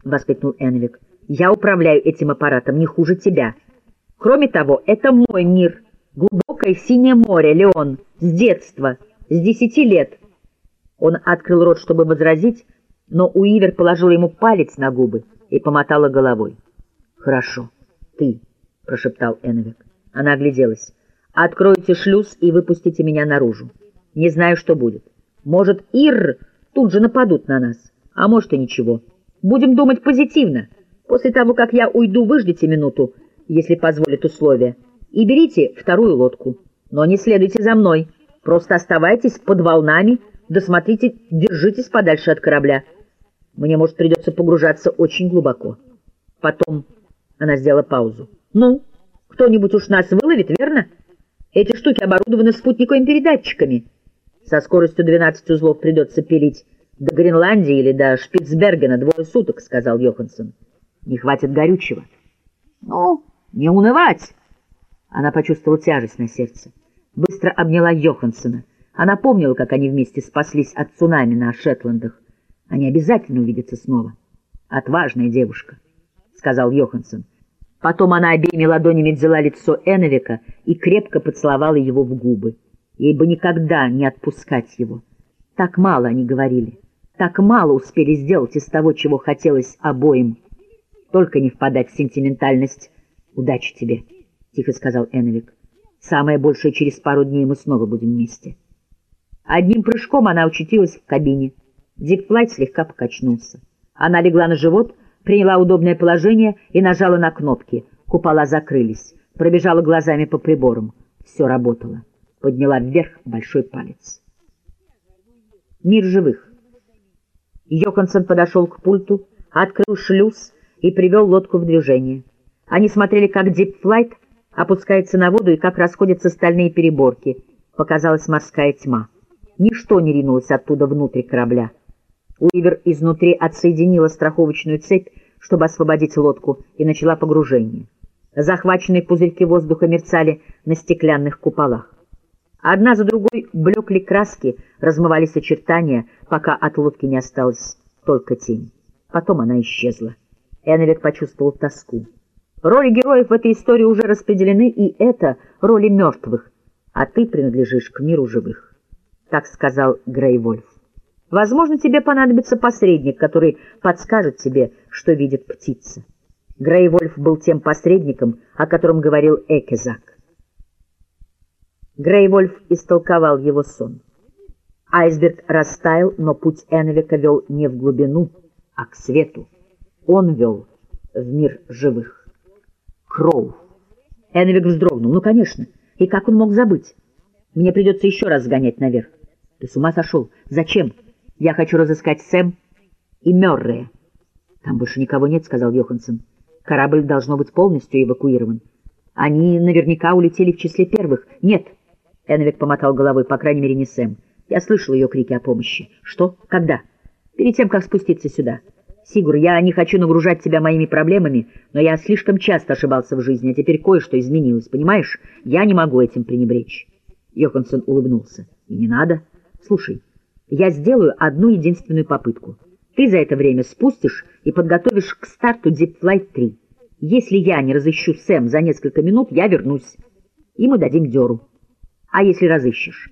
— воскликнул Энвик. «Я управляю этим аппаратом не хуже тебя. Кроме того, это мой мир, глубокое синее море, Леон, с детства, с десяти лет». Он открыл рот, чтобы возразить, но Уивер положила ему палец на губы и помотала головой. «Хорошо, ты», — прошептал Энвик. Она огляделась. «Откройте шлюз и выпустите меня наружу. Не знаю, что будет. Может, Ир тут же нападут на нас, а может и ничего. Будем думать позитивно. После того, как я уйду, выждите минуту, если позволят условия, и берите вторую лодку. Но не следуйте за мной, просто оставайтесь под волнами, досмотрите, держитесь подальше от корабля. Мне, может, придется погружаться очень глубоко. Потом она сделала паузу. Ну, кто-нибудь уж нас выловит, верно? Эти штуки оборудованы спутниковыми передатчиками. Со скоростью 12 узлов придется пилить до Гренландии или до Шпицбергена двое суток, — сказал Йоханссон. Не хватит горючего. Ну, не унывать. Она почувствовала тяжесть на сердце. Быстро обняла Йоханссона. Она помнила, как они вместе спаслись от цунами на Шетландах. Они обязательно увидятся снова. Отважная девушка, — сказал Йоханссон. Потом она обеими ладонями взяла лицо Эновика и крепко поцеловала его в губы. Ей бы никогда не отпускать его. Так мало они говорили, так мало успели сделать из того, чего хотелось обоим. Только не впадать в сентиментальность. «Удачи тебе», — тихо сказал Эновик. «Самое большее через пару дней мы снова будем вместе». Одним прыжком она очутилась в кабине. Дикфлайт слегка покачнулся. Она легла на живот, приняла удобное положение и нажала на кнопки. Купола закрылись. Пробежала глазами по приборам. Все работало подняла вверх большой палец. Мир живых. Йоханссон подошел к пульту, открыл шлюз и привел лодку в движение. Они смотрели, как дипфлайт опускается на воду и как расходятся стальные переборки. Показалась морская тьма. Ничто не ринулось оттуда внутрь корабля. Уивер изнутри отсоединила страховочную цепь, чтобы освободить лодку, и начала погружение. Захваченные пузырьки воздуха мерцали на стеклянных куполах. Одна за другой блекли краски, размывались очертания, пока от лодки не осталась только тень. Потом она исчезла. Эннвик почувствовал тоску. Роли героев в этой истории уже распределены, и это роли мертвых, а ты принадлежишь к миру живых. Так сказал Грей Вольф. Возможно, тебе понадобится посредник, который подскажет тебе, что видит птица. Грей Вольф был тем посредником, о котором говорил Экезак. Грейвольф истолковал его сон. Айсберг растаял, но путь Энвика вел не в глубину, а к свету. Он вел в мир живых. Кроу. Энвик вздрогнул. Ну, конечно. И как он мог забыть? Мне придется еще раз сгонять наверх. Ты с ума сошел? Зачем? Я хочу разыскать Сэм и Мёррея. Там больше никого нет, сказал Йоханссон. Корабль должно быть полностью эвакуирован. Они наверняка улетели в числе первых. Нет. Энвик помотал головой, по крайней мере, не Сэм. Я слышал ее крики о помощи. Что? Когда? Перед тем, как спуститься сюда. Сигур, я не хочу нагружать тебя моими проблемами, но я слишком часто ошибался в жизни, а теперь кое-что изменилось, понимаешь? Я не могу этим пренебречь. Йоханссон улыбнулся. И не надо. Слушай, я сделаю одну единственную попытку. Ты за это время спустишь и подготовишь к старту Deep Flight 3. Если я не разыщу Сэм за несколько минут, я вернусь, и мы дадим дёру. А если разыщешь?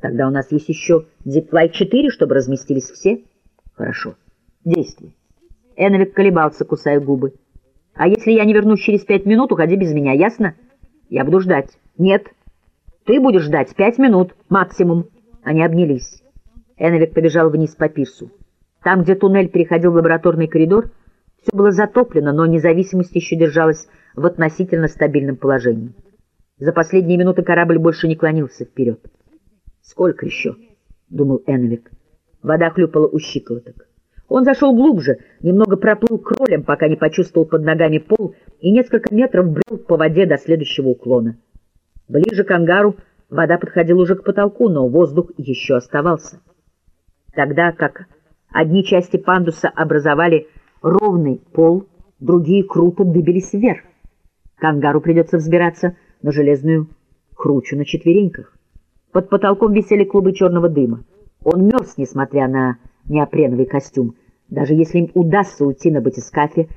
Тогда у нас есть еще Deepflight 4, чтобы разместились все. Хорошо. Действуй. Эновик колебался, кусая губы. А если я не вернусь через пять минут, уходи без меня, ясно? Я буду ждать. Нет. Ты будешь ждать пять минут, максимум. Они обнялись. Эновик побежал вниз по пирсу. Там, где туннель переходил в лабораторный коридор, все было затоплено, но независимость еще держалась в относительно стабильном положении. За последние минуты корабль больше не клонился вперед. «Сколько еще?» — думал Эновик. Вода хлюпала у щиколоток. Он зашел глубже, немного проплыл кролем, пока не почувствовал под ногами пол, и несколько метров брел по воде до следующего уклона. Ближе к ангару вода подходила уже к потолку, но воздух еще оставался. Тогда как одни части пандуса образовали ровный пол, другие круто дыбились вверх. К ангару придется взбираться — на железную кручу на четвереньках. Под потолком висели клубы черного дыма. Он мерз, несмотря на неопреновый костюм. Даже если им удастся уйти на батискафе,